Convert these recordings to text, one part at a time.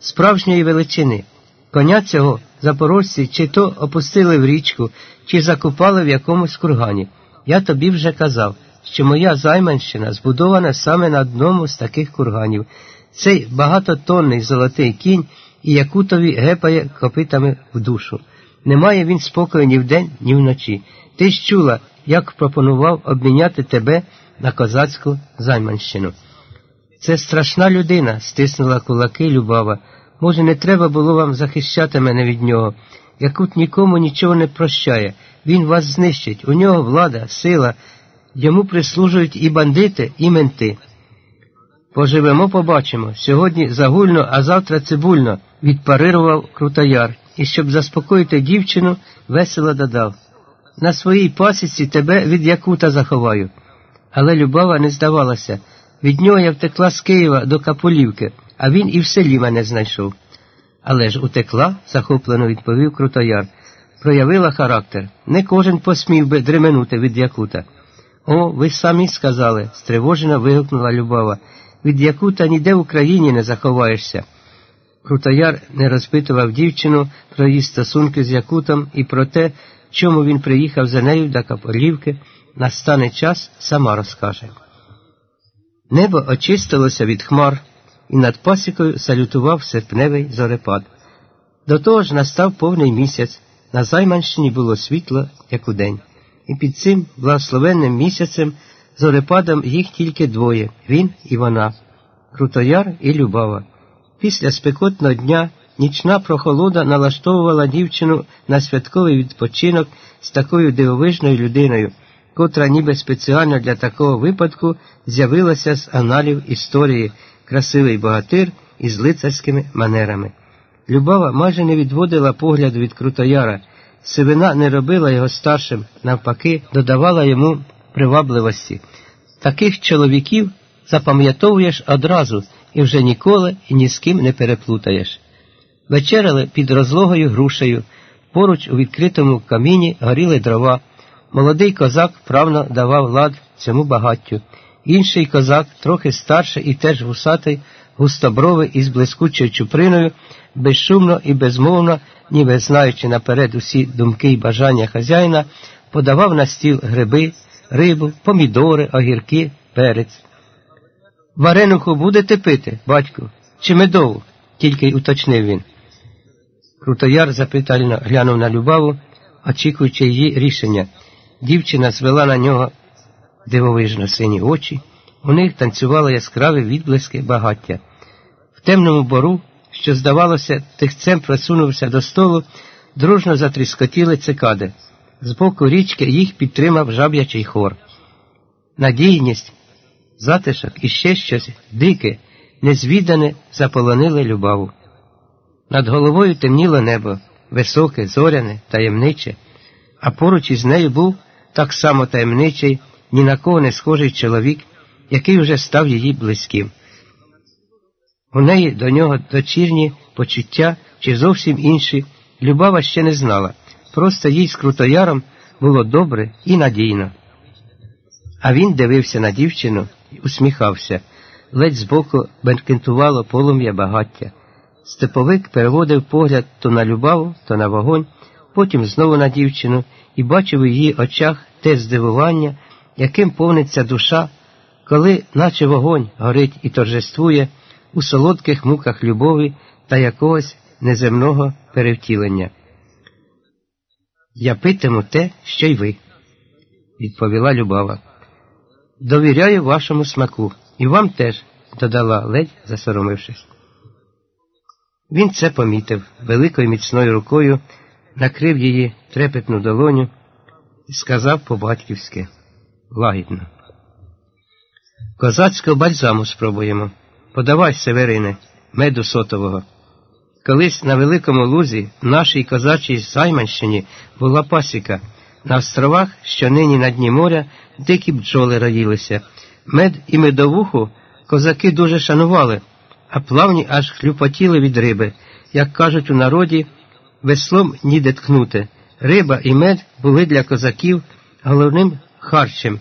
справжньої величини. Коня цього запорожці чи то опустили в річку, чи закопали в якомусь кургані. Я тобі вже казав, що моя займанщина збудована саме на одному з таких курганів. Цей багатотонний золотий кінь і якутові гепає копитами в душу. Немає він спокою ні вдень, ні вночі. Ти ж чула, як пропонував обміняти тебе на козацьку займанщину. Це страшна людина, стиснула кулаки Любава. Може, не треба було вам захищати мене від нього. Якут нікому нічого не прощає. Він вас знищить. У нього влада, сила. Йому прислужують і бандити, і менти. Поживемо, побачимо. Сьогодні загульно, а завтра цибульно, відпарирував Крутояр, і щоб заспокоїти дівчину, весело додав. На своїй пасіці тебе від Якута заховаю. Але Любава не здавалася. Від нього я втекла з Києва до Каполівки, а він і в селі мене знайшов. Але ж утекла, захоплено відповів Крутояр. Проявила характер. Не кожен посмів би дременути від Якута. О, ви самі сказали, стривожено вигукнула Любава. Від Якута ніде в Україні не заховаєшся. Крутояр не розпитував дівчину про її стосунки з Якутом і про те, чому він приїхав за нею до Каполівки, настане час, сама розкаже. Небо очистилося від хмар, і над пасікою салютував серпневий зорепад. До того ж настав повний місяць, на Займанщині було світло, як удень, і під цим благословенним місяцем зорепадом їх тільки двоє він і вона, Крутояр і Любава. Після спекотного дня нічна прохолода налаштовувала дівчину на святковий відпочинок з такою дивовижною людиною, котра ніби спеціально для такого випадку з'явилася з аналів історії, красивий богатир із лицарськими манерами. Любава майже не відводила погляду від Крутояра, сивина не робила його старшим, навпаки, додавала йому привабливості. Таких чоловіків запам'ятовуєш одразу і вже ніколи і ні з ким не переплутаєш. Вечеряли під розлогою грушею, поруч у відкритому каміні горіли дрова. Молодий козак вправно давав лад цьому багаттю. Інший козак, трохи старший і теж гусатий, густобровий із блискучою чуприною, безшумно і безмовно, ніби знаючи наперед усі думки і бажання хазяїна, подавав на стіл гриби, рибу, помідори, огірки, перець. Варенуху будете пити, батьку, чи медову? тільки й уточнив він. Крутояр запитально глянув на Любаву, очікуючи її рішення. Дівчина звела на нього дивовижно сині очі, у них танцювали яскраві відблиски багаття. В темному бору, що, здавалося, тихцем просунувся до столу, дружно затріскотіли цикади. З боку річки їх підтримав жаб'ячий хор. Надійність, затишок і ще щось дике, незвідане заполонили любаву. Над головою темніло небо, високе, зоряне, таємниче, а поруч із нею був так само таємничий, ні на кого не схожий чоловік, який вже став її близьким. У неї до нього дочірні почуття чи зовсім інші, Любава ще не знала, просто їй з Крутояром було добре і надійно. А він дивився на дівчину і усміхався, ледь збоку бенкентувало полум'я багаття. Степовик переводив погляд то на любаву, то на вогонь, потім знову на дівчину і бачив у її очах те здивування, яким повниться душа, коли, наче вогонь, горить і торжествує у солодких муках любові та якогось неземного перевтілення. Я питиму те, що й ви, відповіла Любава. Довіряю вашому смаку, і вам теж, додала ледь засоромившись. Він це помітив, великою міцною рукою накрив її трепетну долоню і сказав по-батьківськи лагідно. Козацького бальзаму спробуємо. Подавай, Северине, меду сотового. Колись на великому лузі в нашій козачій Займанщині була пасіка. На островах, що нині на дні моря, дикі бджоли роїлися. Мед і медовуху козаки дуже шанували, а плавні аж хлюпотіли від риби, як кажуть у народі, веслом ніде ткнути. Риба і мед були для козаків головним харчем,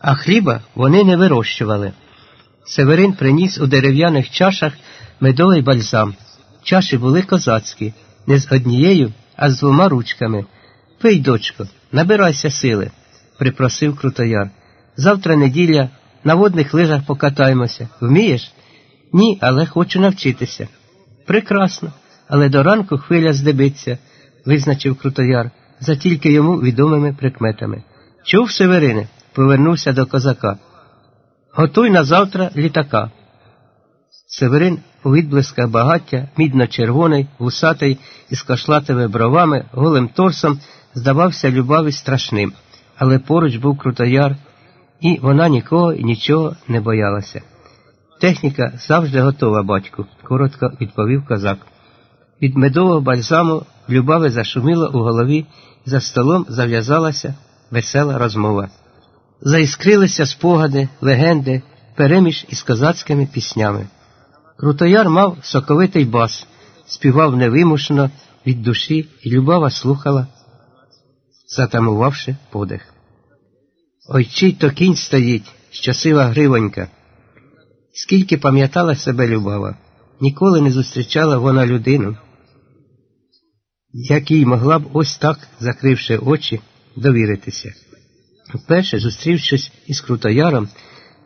а хліба вони не вирощували. Северин приніс у дерев'яних чашах медовий бальзам, Чаші були козацькі, не з однією, а з двома ручками. Пий, дочко, набирайся сили, припросив Крутояр. Завтра неділя, на водних лижах покатаємося. Вмієш? Ні, але хочу навчитися. Прекрасно, але до ранку хвиля здебиться, визначив Крутояр, за тільки йому відомими прикметами. Чув Северине? повернувся до козака. Готуй на завтра літака. Северин у відблисках багаття, мідно-червоний, вусатий, із кошлатими бровами, голим торсом, здавався любаві страшним, але поруч був крутояр, і вона нікого і нічого не боялася. Техніка завжди готова, батьку, коротко відповів козак. Від медового бальзаму любави зашуміло у голові, за столом зав'язалася весела розмова. Заіскрилися спогади, легенди, переміж із козацькими піснями. Крутояр мав соковитий бас, співав невимушено від душі, і любава слухала, затамувавши подих. Ой чий то кінь стоїть, щасива гривонька. Скільки пам'ятала себе любава, ніколи не зустрічала вона людину, якій могла б ось так, закривши очі, довіритися. Вперше, зустрівшись із Крутояром,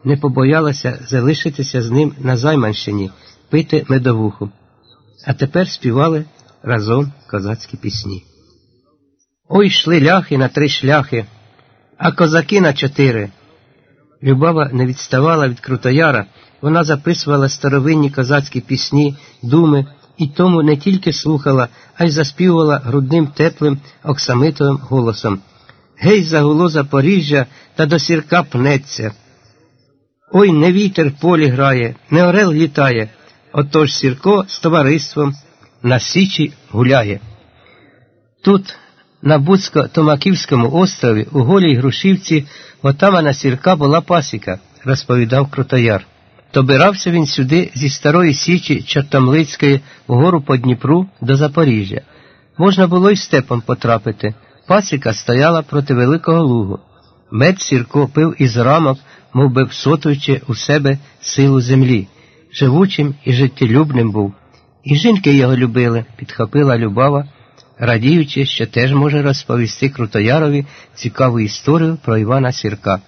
не побоялася залишитися з ним на Займанщині, пити медовуху, а тепер співали разом козацькі пісні. Ой йшли ляхи на три шляхи, а козаки на чотири. Любава не відставала від Крутояра, вона записувала старовинні козацькі пісні, думи, і тому не тільки слухала, а й заспівувала грудним теплим оксамитовим голосом. Гей, загуло Запоріжжя та до сірка пнеться. Ой, не вітер полі грає, не орел літає, отож сірко з товариством на Січі гуляє. Тут, на Буцько-Томаківському острові, у голій Грушівці, отамана сірка була пасіка, розповідав Крутояр. Добирався він сюди зі старої Січі Чортомлицької вгору по Дніпру до Запоріжжя. Можна було й степом потрапити. Пасіка стояла проти великого лугу. Мед сірко пив із рамок, мов би всотуючи у себе силу землі. Живучим і життєлюбним був. І жінки його любили, підхопила Любава, радіючи, що теж може розповісти Крутоярові цікаву історію про Івана Сірка.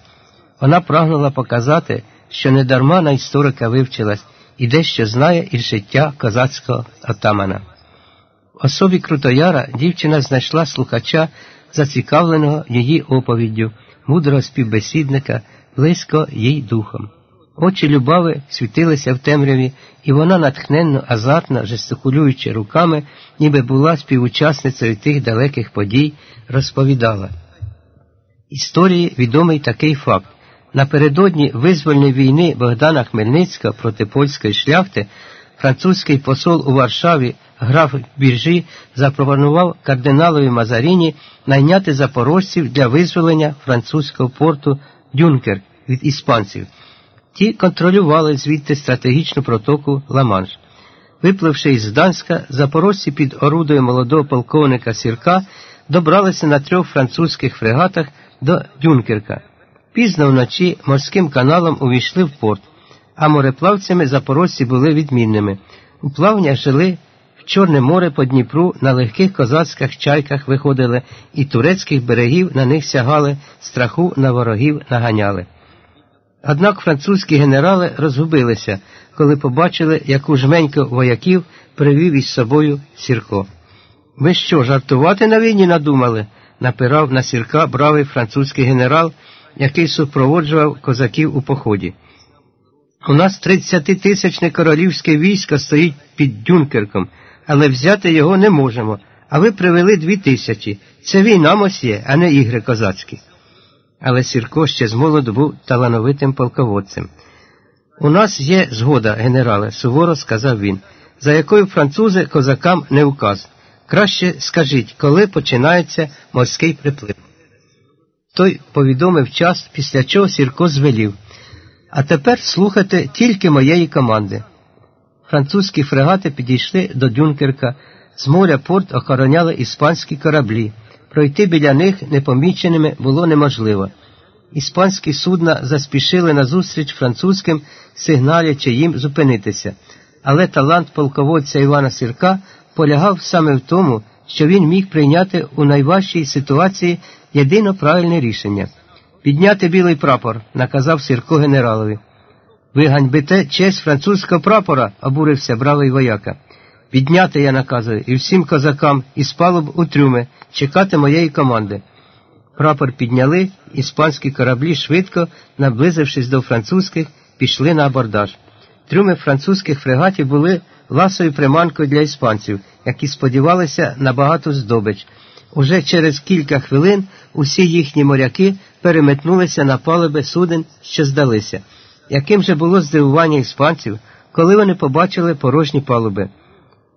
Вона прагнула показати, що недарма на історика вивчилась і дещо знає із життя козацького отамана. В особі Крутояра дівчина знайшла слухача, зацікавленого її оповіддю, мудрого співбесідника, близько їй духом. Очі любави світилися в темряві, і вона натхненно, азартно, жестикулюючи руками, ніби була співучасницею тих далеких подій, розповідала. Історії відомий такий факт. Напередодні визвольної війни Богдана Хмельницького проти польської шляхти французький посол у Варшаві граф Біржі запропонував кардиналові Мазаріні найняти запорожців для визволення французького порту Дюнкер від іспанців. Ті контролювали звідти стратегічну протоку Ла-Манш. Випливши із Гданська, запорожці під орудою молодого полковника Сірка добралися на трьох французьких фрегатах до Дюнкерка. Пізно вночі морським каналом увійшли в порт, а мореплавцями запорожці були відмінними. У плавнях жили в Чорне море по Дніпру на легких козацьких чайках виходили, і турецьких берегів на них сягали, страху на ворогів наганяли. Однак французькі генерали розгубилися, коли побачили, яку жменьку вояків привів із собою Сірко. Ви що, жартувати на війні надумали? напирав на сірка бравий французький генерал, який супроводжував козаків у поході. У нас тридцятитисячне королівське військо стоїть під Дюнкерком, але взяти його не можемо, а ви привели дві тисячі. Це війна мосьє, а не ігри козацькі але Сірко ще з молоду був талановитим полководцем. У нас є згода, генерале, суворо сказав він, за якою французи козакам не указ. Краще скажіть, коли починається морський приплив. Той повідомив час, після чого Сірко звелів. А тепер слухайте тільки моєї команди. Французькі фрегати підійшли до Дюнкерка, з моря порт охороняли іспанські кораблі. Пройти біля них непоміченими було неможливо. Іспанські судна заспішили назустріч французьким, сигналячи їм зупинитися. але талант полководця Івана Сірка полягав саме в тому, що він міг прийняти у найважчій ситуації єдино правильне рішення підняти білий прапор, наказав Сірко генералові. Ви ганьбите честь французького прапора, обурився бравий вояка. Підняти я наказую і всім козакам із палуб у трюми чекати моєї команди. Прапор підняли, іспанські кораблі швидко, наблизившись до французьких, пішли на абордаж. Трюми французьких фрегатів були ласою приманкою для іспанців, які сподівалися на багату здобич. Уже через кілька хвилин усі їхні моряки переметнулися на палуби суден, що здалися. Яким же було здивування іспанців, коли вони побачили порожні палуби?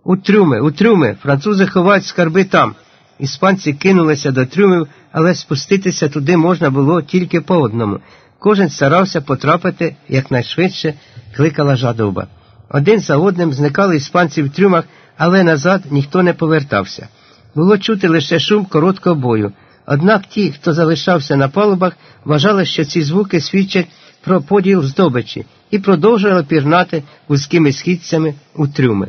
У трюми, у трюми, французи ховають скарби там. Іспанці кинулися до трюмів, але спуститися туди можна було тільки по одному. Кожен старався потрапити якнайшвидше, кликала жадоба. Один за одним зникали іспанці в трюмах, але назад ніхто не повертався. Було чути лише шум короткого бою. Однак ті, хто залишався на палубах, вважали, що ці звуки свідчать про поділ здобичі і продовжували пірнати вузькими східцями у трюми.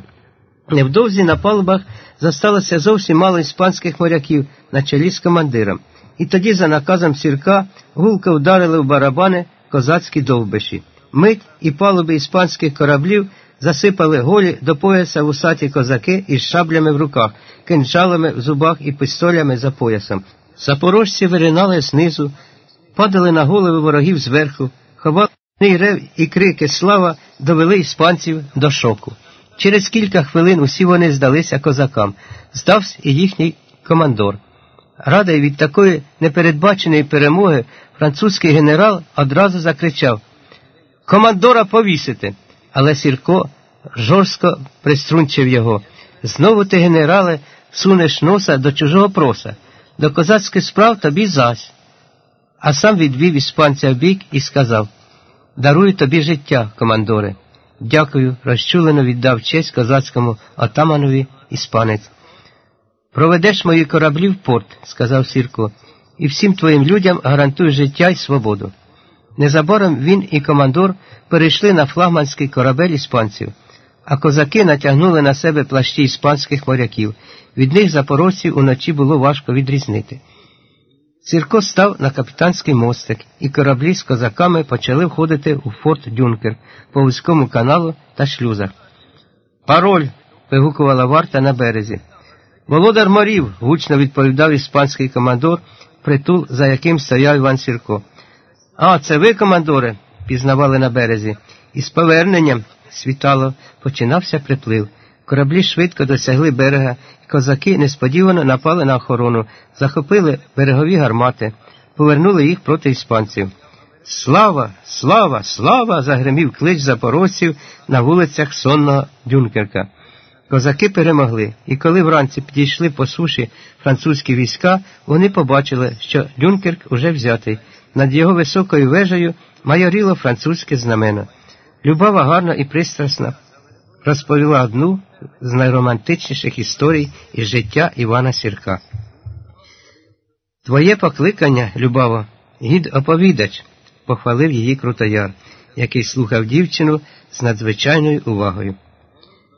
Невдовзі на палубах засталося зовсім мало іспанських моряків на чолі з командиром, і тоді, за наказом сірка, гулко вдарили в барабани козацькі довбиші. Мить і палуби іспанських кораблів засипали голі до пояса вусаті козаки із шаблями в руках, кинджалами в зубах і пистолями за поясом. Запорожці виринали знизу, падали на голови ворогів зверху, ховали рев і крики слава довели іспанців до шоку. Через кілька хвилин усі вони здалися козакам, здався і їхній командор. Радий від такої непередбаченої перемоги, французький генерал одразу закричав Командора повісити. Але Сірко жорстко приструнчив його. Знову ти, генерале, сунеш носа до чужого проса, до козацьких справ тобі зась. А сам відвів іспанця в бік і сказав Дарую тобі життя, командоре. Дякую, розчулено віддав честь козацькому отаманові іспанець. Проведеш мої кораблі в порт, сказав Сірко, і всім твоїм людям гарантую життя і свободу. Незабаром він і командор перейшли на флагманський корабель іспанців, а козаки натягнули на себе плащі іспанських моряків. Від них запорожців уночі було важко відрізнити. Сірко став на капітанський мостик, і кораблі з козаками почали входити у форт Дюнкер по вузькому каналу та шлюзах. Пароль. вигукувала варта на березі. Володар морів. гучно відповідав іспанський командор, притул, за яким стояв Іван Сірко. А, це ви, командоре, пізнавали на березі. Із поверненням світало починався приплив. Кораблі швидко досягли берега, і козаки несподівано напали на охорону, захопили берегові гармати, повернули їх проти іспанців. Слава, слава, слава! загримів клич запорожців на вулицях сонного Дюнкерка. Козаки перемогли, і коли вранці підійшли по суші французькі війська, вони побачили, що Дюнкерк уже взятий. Над його високою вежею майоріло французьке знамено. Любава гарна і пристрасна розповіла одну з найромантичніших історій із життя Івана Сірка. Твоє покликання, Любаво, гід оповідач, похвалив її Крутояр, який слухав дівчину з надзвичайною увагою.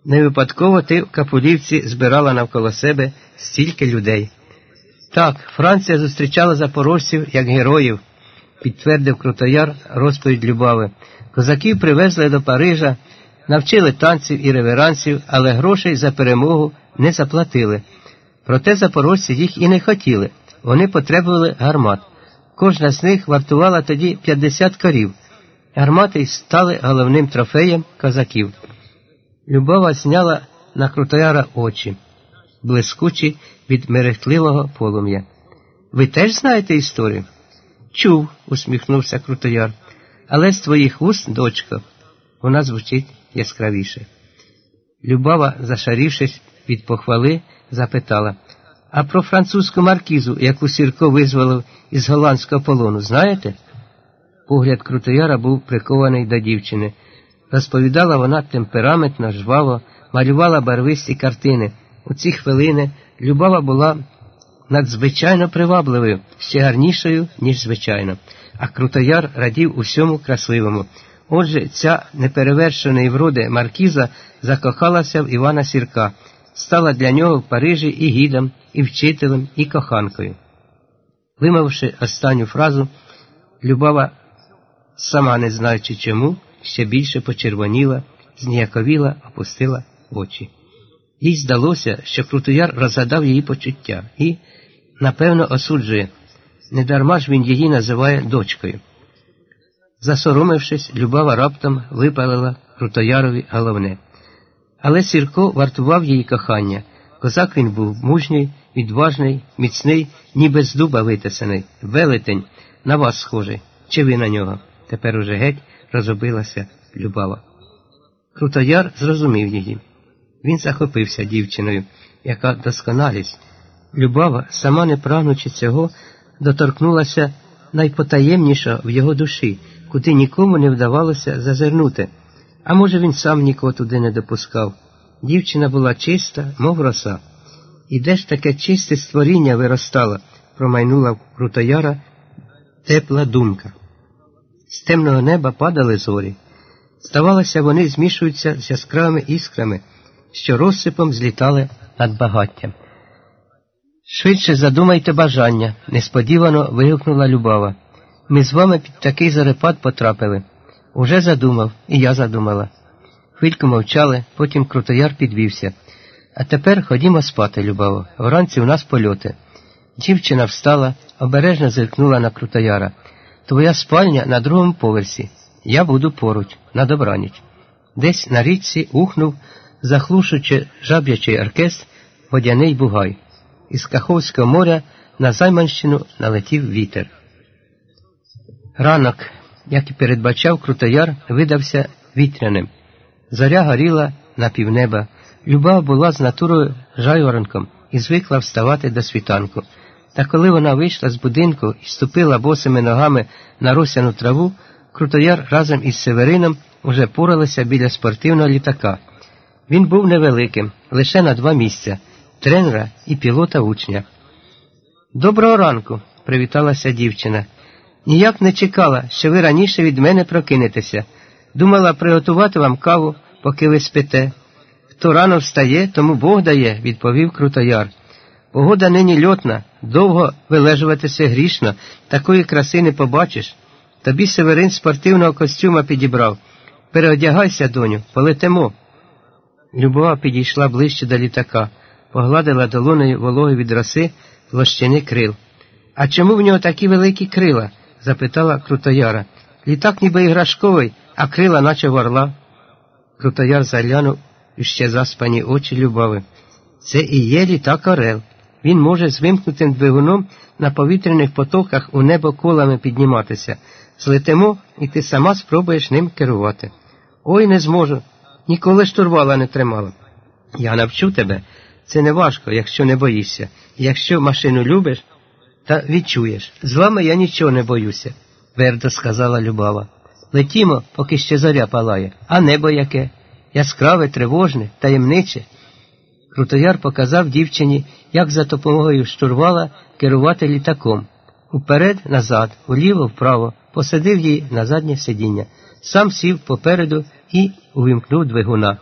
Не випадково ти в Капулівці збирала навколо себе стільки людей. Так, Франція зустрічала запорожців як героїв, підтвердив Крутояр розповідь Любави. Козаків привезли до Парижа навчили танців і реверансів, але грошей за перемогу не заплатили. Проте запорожці їх і не хотіли. Вони потребували гармат. Кожна з них вартувала тоді 50 корів. Гармати стали головним трофеєм козаків. Любова зняла на крутояра очі, блискучі від мерехтливого полум'я. Ви теж знаєте історію? Чув, усміхнувся крутояр. Але з твоїх вуст, дочка, вона звучить яскравіше. Любава, зашарівшись від похвали, запитала А про французьку маркізу, яку Сірко визволив із голландського полону, знаєте? Погляд Крутояра був прикований до дівчини. Розповідала вона темпераментно, жваво, малювала барвисті картини. У ці хвилини Любава була надзвичайно привабливою, ще гарнішою, ніж звичайно, а Крутояр радів усьому красивому. Отже, ця неперевершеної вроди маркіза закохалася в Івана Сірка, стала для нього в Парижі і гідом, і вчителем, і коханкою. Вимовивши останню фразу, Любава, сама не знаючи чому, ще більше почервоніла, зніяковіла, опустила очі. Їй здалося, що Крутояр розгадав її почуття і, напевно, осуджує. Недарма ж він її називає дочкою. Засоромившись, Любава раптом випалила Крутоярові головне. Але Сірко вартував її кохання. Козак він був мужній, відважний, міцний, ніби з дуба витесаний, велетень, на вас схожий. Чи ви на нього? Тепер уже геть розробилася Любава. Крутояр зрозумів її. Він захопився дівчиною, яка досконалість. Любава, сама не прагнучи цього, доторкнулася найпотаємніша в його душі, куди нікому не вдавалося зазирнути. А може, він сам нікого туди не допускав. Дівчина була чиста, мов роса. І де ж таке чисте створіння виростало, промайнула в Крутояра тепла думка. З темного неба падали зорі. Здавалося, вони змішуються з яскравими іскрами, що розсипом злітали над багаттям. Швидше задумайте бажання, несподівано вигукнула Любава. Ми з вами під такий зарепад потрапили. Уже задумав, і я задумала. Хвильку мовчали, потім Крутояр підвівся. А тепер ходімо спати, Любаво. Вранці у нас польоти. Дівчина встала, обережно зиркнула на Крутояра. Твоя спальня на другому поверсі. Я буду поруч, на добраніч. Десь на річці ухнув, захлушуючи жаб'ячий оркестр, водяний бугай. Із Каховського моря на Займанщину налетів вітер. Ранок, як і передбачав Крутояр, видався вітряним. Зоря горіла на півнеба. Люба була з натурою жайворонком і звикла вставати до світанку. Та коли вона вийшла з будинку і ступила босими ногами на росяну траву, Крутояр разом із Северином уже поралися біля спортивного літака. Він був невеликим, лише на два місця тренера і пілота учня. Доброго ранку, привіталася дівчина. Ніяк не чекала, що ви раніше від мене прокинетеся. Думала приготувати вам каву, поки ви спите. Хто рано встає, тому Бог дає, відповів Крутояр. Погода нині льотна, довго вилежуватися грішно, такої краси не побачиш. Тобі Северин спортивного костюма підібрав. Переодягайся, доню, полетимо. Любова підійшла ближче до літака, погладила долоною вологи від роси площини крил. А чому в нього такі великі крила? запитала Крутояра. Літак ніби іграшковий, а крила, наче ворла. Крутояр заглянув у ще заспані очі Любови. Це і є літак Орел. Він може з вимкнутим двигуном на повітряних потоках у небо колами підніматися. Злетимо, і ти сама спробуєш ним керувати. Ой, не зможу. Ніколи штурвала не тримала. Я навчу тебе. Це не важко, якщо не боїшся. Якщо машину любиш, та відчуєш. З вами я нічого не боюся, твердо сказала Любава. Летімо, поки ще зоря палає, а небо яке? Яскраве, тривожне, таємниче. Крутояр показав дівчині, як за допомогою штурвала керувати літаком. Уперед, назад, уліво, вправо, посадив її на заднє сидіння, сам сів попереду і увімкнув двигуна.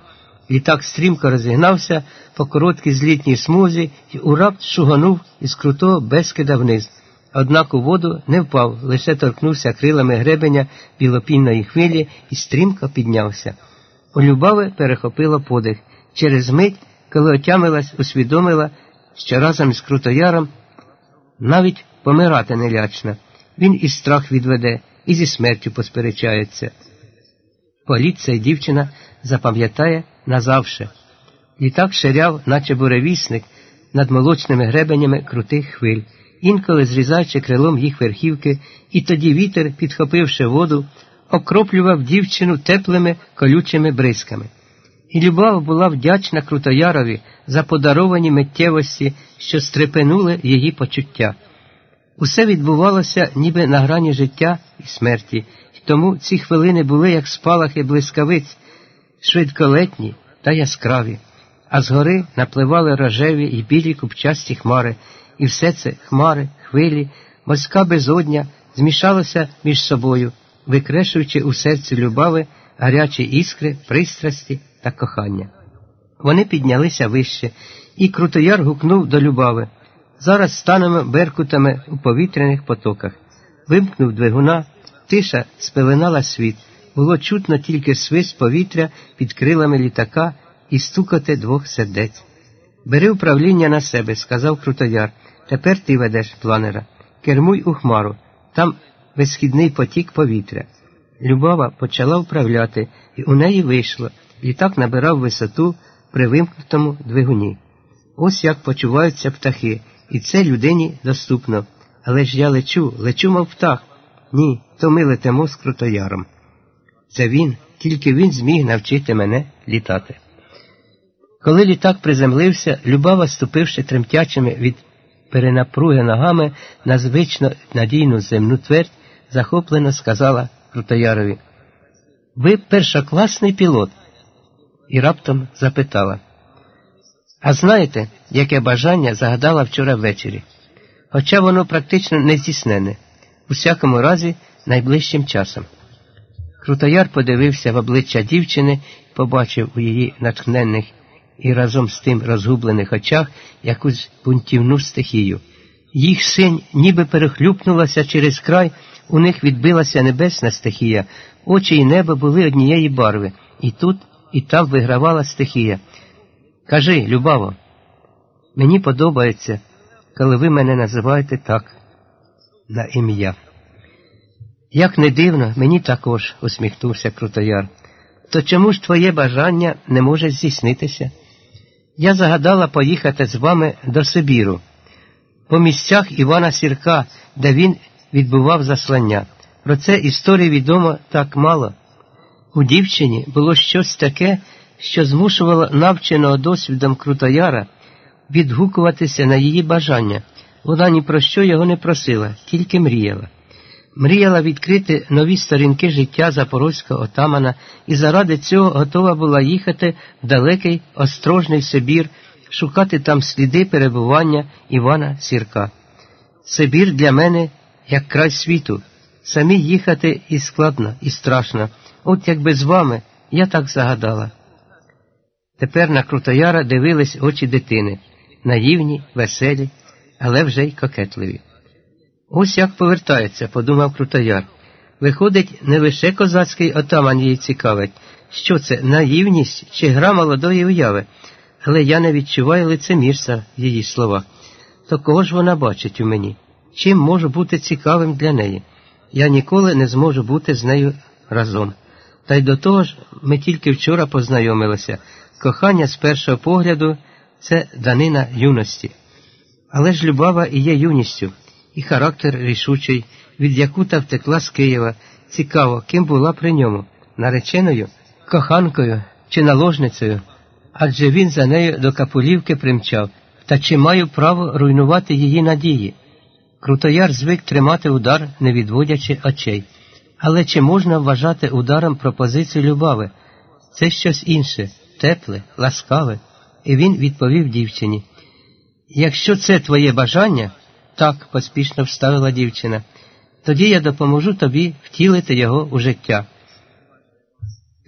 Літак стрімко розігнався по короткій злітній смузі і урапт шуганув із крутого безкида вниз. Однак у воду не впав, лише торкнувся крилами гребеня білопінної хвилі і стрімко піднявся. У Любави перехопило подих. Через мить, коли отямилась, усвідомила, що разом із Крутояром навіть помирати не лячна. Він і страх відведе, і зі смертю посперечається. Поліція дівчина запам'ятає назавше. Літак ширяв, наче буревісник, над молочними гребенями крутих хвиль, інколи зрізаючи крилом їх верхівки, і тоді вітер, підхопивши воду, окроплював дівчину теплими колючими бризками. І Любов була вдячна Крутоярові за подаровані миттєвості, що стрепенули її почуття. Усе відбувалося ніби на грані життя і смерті, і тому ці хвилини були як спалахи блискавиць, швидколетні та яскраві, а згори напливали рожеві і білі купчасті хмари, і все це хмари, хвилі, морська безодня змішалося між собою, викрешуючи у серці любави гарячі іскри, пристрасті та кохання. Вони піднялися вище, і Крутояр гукнув до Любави. Зараз станемо беркутами у повітряних потоках. Вимкнув двигуна, тиша спеленала світ. Було чутно тільки свист повітря під крилами літака і стукоти двох сердець. Бери управління на себе, сказав Крутояр. Тепер ти ведеш планера. Кермуй у хмару, там безхідний потік повітря. Любава почала вправляти, і у неї вийшло. Літак набирав висоту при вимкнутому двигуні. Ось як почуваються птахи, і це людині доступно. Але ж я лечу, лечу, мов птах. Ні, то ми летимо з крутояром. Це він, тільки він зміг навчити мене літати. Коли літак приземлився, Любава, ступивши тремтячими від перенапруги ногами на звично надійну земну твердь, захоплено сказала Крутоярові Ви першокласний пілот. І раптом запитала. А знаєте, яке бажання загадала вчора ввечері? Хоча воно практично не здійснене, у всякому разі, найближчим часом. Крутояр подивився в обличчя дівчини і побачив у її натхненних і разом з тим розгублених очах якусь бунтівну стихію. Їх синь ніби перехлюпнулася через край, у них відбилася небесна стихія, очі й небо були однієї барви, і тут, і там вигравала стихія. Кажи, Любаво, мені подобається, коли ви мене називаєте так, на ім'я. Як не дивно, мені також, усміхнувся Крутояр. То чому ж твоє бажання не може здійснитися? Я загадала поїхати з вами до Сибіру, по місцях Івана Сірка, де він відбував заслання. Про це історії відомо так мало. У дівчині було щось таке, що змушувало навченого досвідом Крутояра відгукуватися на її бажання. Вона ні про що його не просила, тільки мріяла. Мріяла відкрити нові сторінки життя запорозького отамана і заради цього готова була їхати в далекий острожний Сибір, шукати там сліди перебування Івана Сірка. Сибір для мене як край світу. Самі їхати і складно, і страшно. От якби з вами я так загадала. Тепер на Крутояра дивились очі дитини, наївні, веселі, але вже й кокетливі. Ось як повертається, подумав Крутояр. Виходить, не лише козацький отаман її цікавить, що це наївність чи гра молодої уяви, але я не відчуваю лицемірства її словах. То кого ж вона бачить у мені? Чим можу бути цікавим для неї? Я ніколи не зможу бути з нею разом. Та й до того ж, ми тільки вчора познайомилися. Кохання з першого погляду це данина юності. Але ж Любава і є юністю і характер рішучий, від Якута втекла з Києва. Цікаво, ким була при ньому нареченою, коханкою чи наложницею, адже він за нею до Капулівки примчав, та чи маю право руйнувати її надії? Крутояр звик тримати удар, не відводячи очей. Але чи можна вважати ударом пропозицію любави? Це щось інше, тепле, ласкаве. І він відповів дівчині: Якщо це твоє бажання, так, поспішно вставила дівчина. Тоді я допоможу тобі втілити його у життя.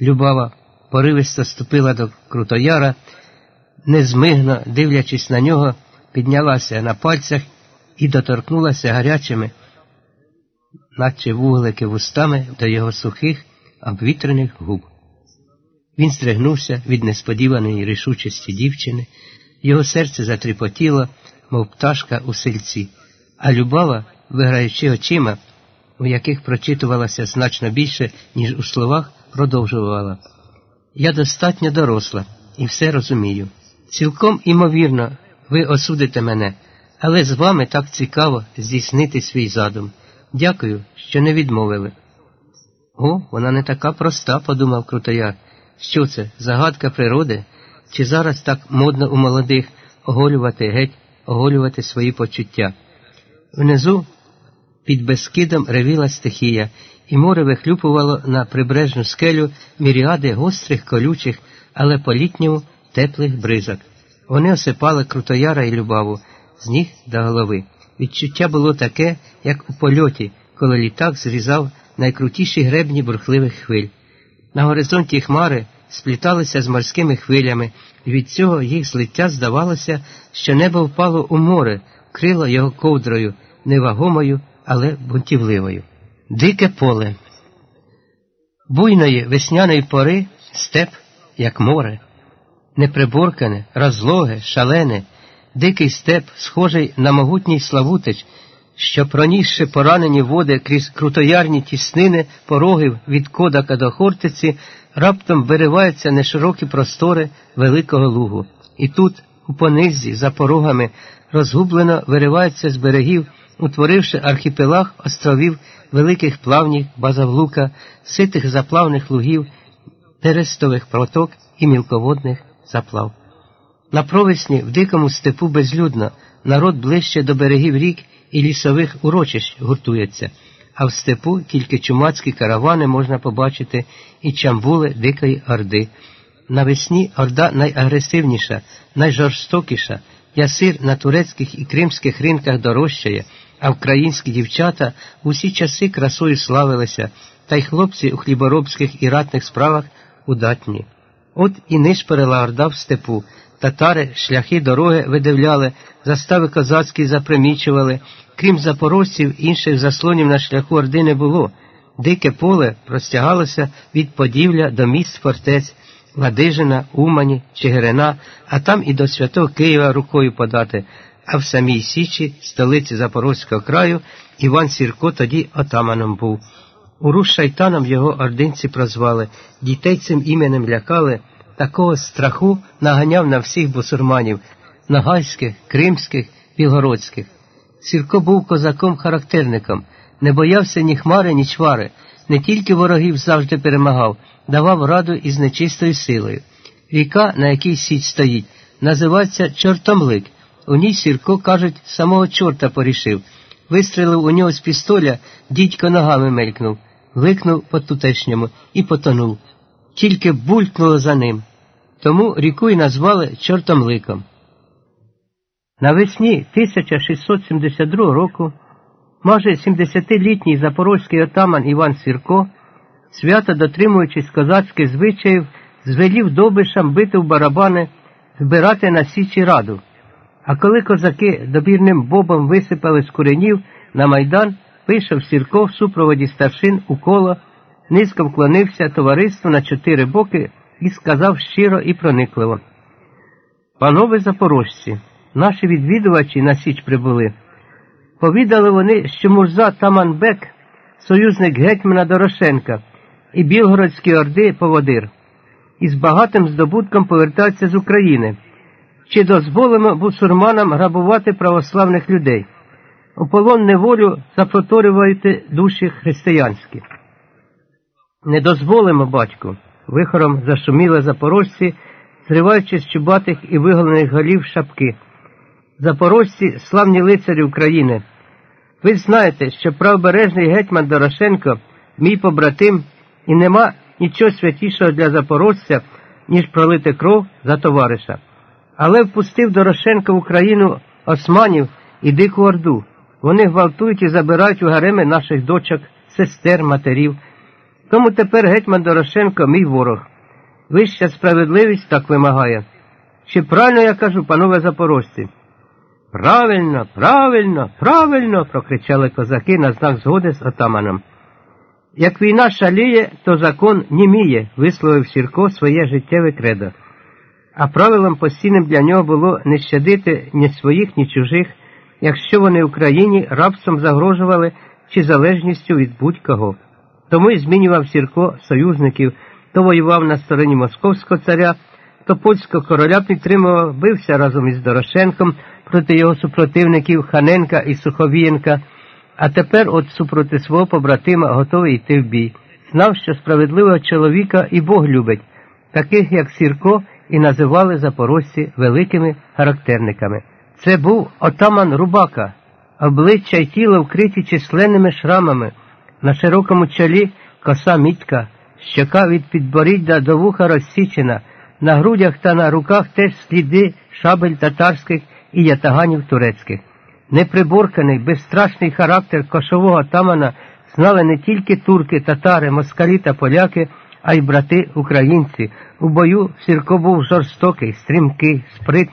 Любава поривисто ступила до Крутояра, незмигно дивлячись на нього, піднялася на пальцях і доторкнулася гарячими, наче вуглики вустами до його сухих, обвітрених губ. Він стригнувся від несподіваної рішучості дівчини, його серце затріпотіло мов пташка у сельці, а Любава, виграючи очима, у яких прочитувалося значно більше, ніж у словах, продовжувала. Я достатньо доросла і все розумію. Цілком імовірно, ви осудите мене, але з вами так цікаво здійснити свій задум. Дякую, що не відмовили. О, вона не така проста, подумав Крутояр. Що це, загадка природи? Чи зараз так модно у молодих оголювати геть оголювати свої почуття. Внизу під безкидом ревіла стихія, і море вихлюпувало на прибережну скелю міріади гострих, колючих, але по літньому теплих бризок. Вони осипали крутояра і любаву з ніг до голови. Відчуття було таке, як у польоті, коли літак зрізав найкрутіші гребні бурхливих хвиль. На горизонті хмари спліталися з морськими хвилями, і від цього їх злиття здавалося, що небо впало у море, крило його ковдрою, невагомою, але бунтівливою. Дике поле. Буйної весняної пори степ, як море, неприборкане, розлоге, шалене, дикий степ, схожий на могутній Славутич, що, пронісши поранені води крізь крутоярні тіснини порогів від Кодака до Хортиці, раптом вириваються неширокі простори великого лугу. І тут, у понизі, за порогами, розгублено вириваються з берегів, утворивши архіпелаг островів великих плавнів базавлука, ситих заплавних лугів, терестових проток і мілководних заплав. На провесні в дикому степу безлюдно, народ ближче до берегів рік і лісових урочищ гуртується, а в степу тільки чумацькі каравани можна побачити і чамбули дикої орди. Навесні орда найагресивніша, найжорстокіша, ясир на турецьких і кримських ринках дорожчає, а українські дівчата усі часи красою славилися, та й хлопці у хліборобських і ратних справах удатні. От і нишперила орда в степу, татари шляхи дороги видивляли, застави козацькі запримічували, крім запорожців, інших заслонів на шляху орди не було. Дике поле простягалося від Подівля до міст фортець, Ладижина, Умані, Чигирина, а там і до святого Києва рукою подати, а в самій Січі, столиці Запорозького краю, Іван Сірко тоді отаманом був. Урус шайтаном його ординці прозвали, дітей цим іменем лякали, такого страху наганяв на всіх бусурманів нагайських, кримських, білгородських. Сірко був козаком-характерником, не боявся ні хмари, ні чвари, не тільки ворогів завжди перемагав, давав раду із нечистою силою. Ріка, на якій сіть стоїть, називається Чортомлик. У ній Сірко, кажуть, самого чорта порішив. Вистрелив у нього з пістоля, дідько ногами мелькнув, викнув по тутешньому і потонув. Тільки булькнуло за ним. Тому ріку й назвали Чортомликом. Навесні 1672 року майже 70-літній запорозький отаман Іван Сірко, свято дотримуючись козацьких звичаїв, звелів добишам бити в барабани, збирати на січі раду. А коли козаки добірним бобом висипали з куренів на майдан, вийшов Сірко в супроводі старшин у коло, низько вклонився товариству на чотири боки і сказав щиро і проникливо. Панове запорожці, наші відвідувачі на Січ прибули. Повідали вони, що Мурза Таманбек, союзник гетьмана Дорошенка і Білгородські орди поводир, із багатим здобутком повертаються з України. Чи дозволимо бусурманам грабувати православних людей? У полон неволю запроторювати душі християнські. Не дозволимо, батьку, вихором зашуміли запорожці, зриваючи з чубатих і виголених голів шапки. Запорожці, славні лицарі України. Ви знаєте, що правобережний гетьман Дорошенко, мій побратим, і нема нічого святішого для запорожця, ніж пролити кров за товариша. Але впустив Дорошенко в Україну османів і дику орду. Вони гвалтують і забирають у гареми наших дочок, сестер, матерів. Тому тепер гетьман Дорошенко мій ворог. Вища справедливість так вимагає. Чи правильно я кажу, панове запорожці? Правильно, правильно, правильно, прокричали козаки на знак згоди з отаманом. Як війна шаліє, то закон німіє, висловив Сірко своє життєве кредо. А правилом постійним для нього було не щадити ні своїх, ні чужих, якщо вони Україні рабством загрожували чи залежністю від будь-кого. Тому й змінював Сірко союзників, то воював на стороні московського царя, то польського короля підтримував, бився разом із Дорошенком проти його супротивників Ханенка і Суховієнка, а тепер от супроти свого побратима готовий йти в бій. Знав, що справедливого чоловіка і Бог любить, таких як Сірко і називали запорожці великими характерниками. Це був отаман Рубака, обличчя й тіло вкриті численними шрамами, на широкому чолі коса мітка, щока від підборіддя до вуха розсічена, на грудях та на руках теж сліди шабель татарських і ятаганів турецьких. Неприборканий, безстрашний характер кошового тамана знали не тільки турки, татари, москалі та поляки, а й брати українці. У бою Сірко був жорстокий, стрімкий, спритний.